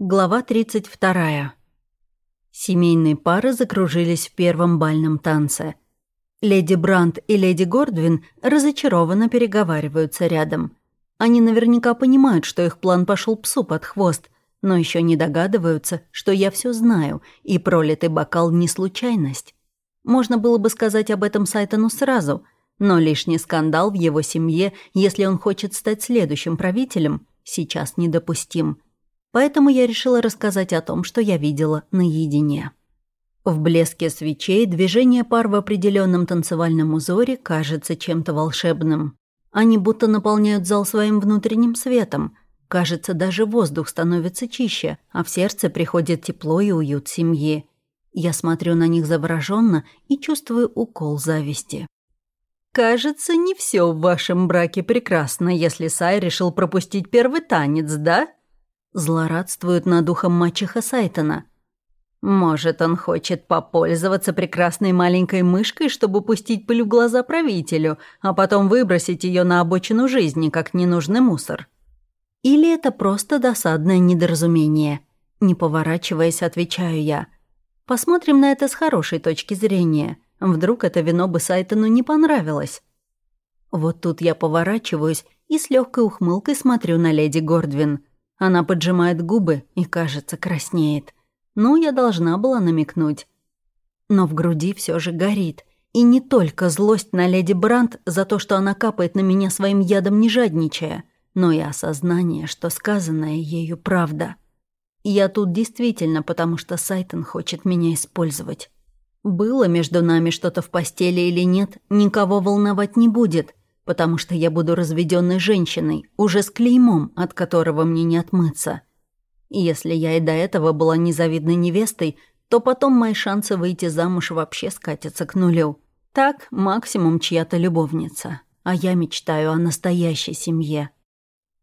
Глава 32. Семейные пары закружились в первом бальном танце. Леди Брандт и леди Гордвин разочарованно переговариваются рядом. Они наверняка понимают, что их план пошел псу под хвост, но еще не догадываются, что я все знаю, и пролитый бокал не случайность. Можно было бы сказать об этом Сайтону сразу, но лишний скандал в его семье, если он хочет стать следующим правителем, сейчас недопустим – Поэтому я решила рассказать о том, что я видела наедине. В блеске свечей движение пар в определенном танцевальном узоре кажется чем-то волшебным. Они будто наполняют зал своим внутренним светом. Кажется, даже воздух становится чище, а в сердце приходит тепло и уют семьи. Я смотрю на них завороженно и чувствую укол зависти. «Кажется, не все в вашем браке прекрасно, если Сай решил пропустить первый танец, да?» Злорадствует над духом мачеха Сайтона. Может, он хочет попользоваться прекрасной маленькой мышкой, чтобы пустить пыль в глаза правителю, а потом выбросить ее на обочину жизни, как ненужный мусор. Или это просто досадное недоразумение? Не поворачиваясь, отвечаю я. Посмотрим на это с хорошей точки зрения. Вдруг это вино бы Сайтону не понравилось. Вот тут я поворачиваюсь и с легкой ухмылкой смотрю на леди Гордвин – она поджимает губы и, кажется, краснеет. Ну, я должна была намекнуть. Но в груди все же горит. И не только злость на леди Брандт за то, что она капает на меня своим ядом не жадничая, но и осознание, что сказанное ею правда. Я тут действительно, потому что Сайтон хочет меня использовать. Было между нами что-то в постели или нет, никого волновать не будет потому что я буду разведенной женщиной, уже с клеймом, от которого мне не отмыться. Если я и до этого была незавидной невестой, то потом мои шансы выйти замуж вообще скатятся к нулю. Так, максимум чья-то любовница. А я мечтаю о настоящей семье.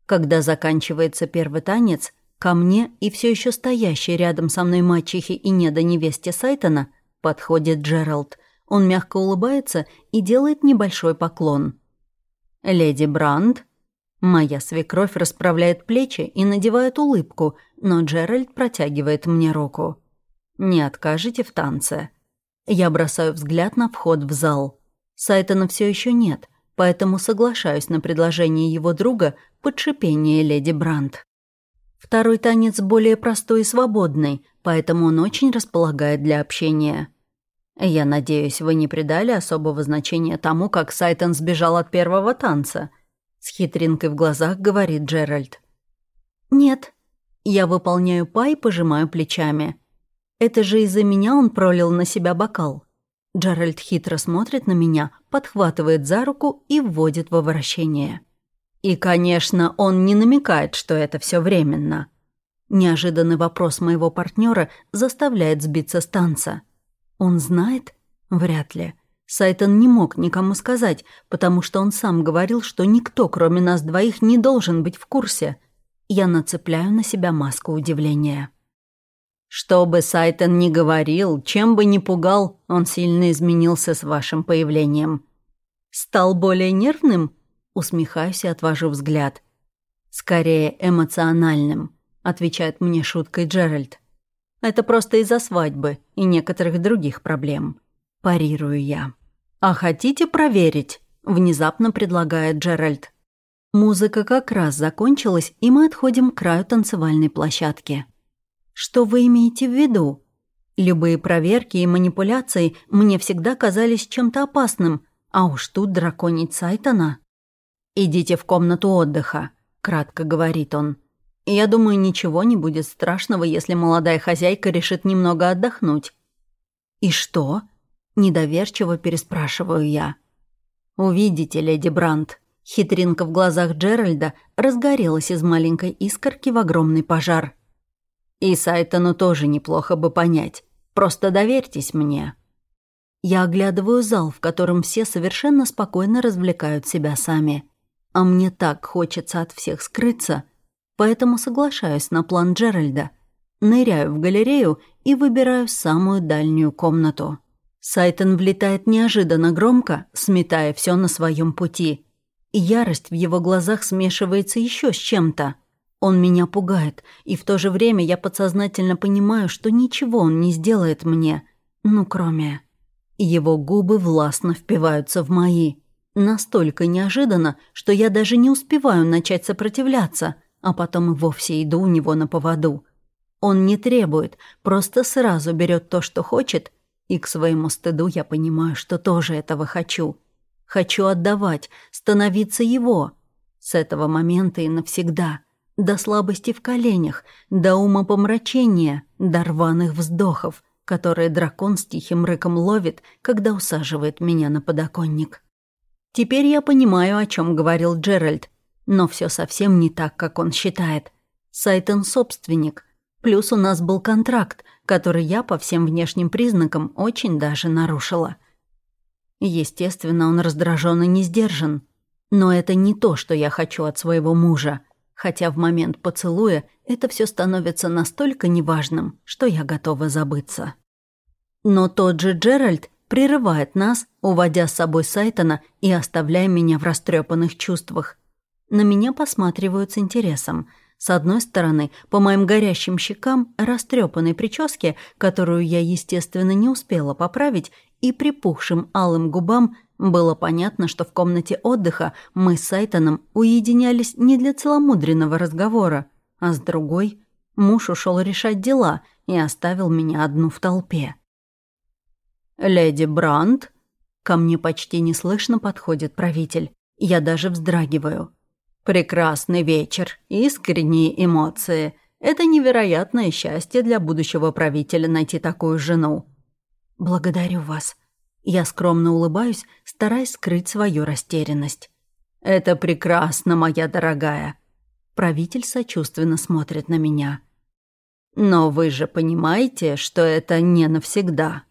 Когда заканчивается первый танец, ко мне и все еще стоящий рядом со мной мачехи и неда невесте Сайтона подходит Джеральд. Он мягко улыбается и делает небольшой поклон – «Леди Бранд?» Моя свекровь расправляет плечи и надевает улыбку, но Джеральд протягивает мне руку. «Не откажете в танце?» Я бросаю взгляд на вход в зал. Сайтона все еще нет, поэтому соглашаюсь на предложение его друга под шипение леди Бранд. Второй танец более простой и свободный, поэтому он очень располагает для общения. «Я надеюсь, вы не придали особого значения тому, как Сайтон сбежал от первого танца?» С хитринкой в глазах говорит Джеральд. «Нет». Я выполняю па и пожимаю плечами. «Это же из-за меня он пролил на себя бокал». Джеральд хитро смотрит на меня, подхватывает за руку и вводит во вращение. И, конечно, он не намекает, что это все временно. Неожиданный вопрос моего партнера заставляет сбиться с танца. Он знает? Вряд ли. Сайтон не мог никому сказать, потому что он сам говорил, что никто, кроме нас двоих, не должен быть в курсе. Я нацепляю на себя маску удивления. Что бы Сайтон ни говорил, чем бы ни пугал, он сильно изменился с вашим появлением. Стал более нервным? Усмехаюсь и отвожу взгляд. Скорее эмоциональным, отвечает мне шуткой Джеральд. Это просто из-за свадьбы и некоторых других проблем. Парирую я. «А хотите проверить?» – внезапно предлагает Джеральд. Музыка как раз закончилась, и мы отходим к краю танцевальной площадки. Что вы имеете в виду? Любые проверки и манипуляции мне всегда казались чем-то опасным, а уж тут драконить Сайтона. «Идите в комнату отдыха», — кратко говорит он. Я думаю, ничего не будет страшного, если молодая хозяйка решит немного отдохнуть. «И что?» – недоверчиво переспрашиваю я. «Увидите, леди Брандт». Хитринка в глазах Джеральда разгорелась из маленькой искорки в огромный пожар. «И Сайтону тоже неплохо бы понять. Просто доверьтесь мне». Я оглядываю зал, в котором все совершенно спокойно развлекают себя сами. А мне так хочется от всех скрыться – поэтому соглашаюсь на план Джеральда. Ныряю в галерею и выбираю самую дальнюю комнату. Сайтон влетает неожиданно громко, сметая все на своем пути. Ярость в его глазах смешивается еще с чем-то. Он меня пугает, и в то же время я подсознательно понимаю, что ничего он не сделает мне, ну, кроме... Его губы властно впиваются в мои. Настолько неожиданно, что я даже не успеваю начать сопротивляться, а потом и вовсе иду у него на поводу. Он не требует, просто сразу берет то, что хочет, и к своему стыду я понимаю, что тоже этого хочу. Хочу отдавать, становиться его. С этого момента и навсегда. До слабости в коленях, до умопомрачения, до рваных вздохов, которые дракон с тихим рыком ловит, когда усаживает меня на подоконник. Теперь я понимаю, о чем говорил Джеральд, но все совсем не так, как он считает. Сайтон собственник, плюс у нас был контракт, который я по всем внешним признакам очень даже нарушила. Естественно, он раздражен и не сдержан. Но это не то, что я хочу от своего мужа. Хотя в момент поцелуя это все становится настолько неважным, что я готова забыться. Но тот же Джеральд прерывает нас, уводя с собой Сайтона и оставляя меня в растрепанных чувствах. На меня посматривают с интересом. С одной стороны, по моим горящим щекам, растрепанной прическе, которую я, естественно, не успела поправить, и припухшим алым губам было понятно, что в комнате отдыха мы с Сайтоном уединялись не для целомудренного разговора, а с другой муж ушел решать дела и оставил меня одну в толпе. «Леди Брандт?» Ко мне почти неслышно подходит правитель. Я даже вздрагиваю. «Прекрасный вечер, искренние эмоции. Это невероятное счастье для будущего правителя найти такую жену». «Благодарю вас». Я скромно улыбаюсь, стараясь скрыть свою растерянность. «Это прекрасно, моя дорогая». Правитель сочувственно смотрит на меня. «Но вы же понимаете, что это не навсегда».